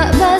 but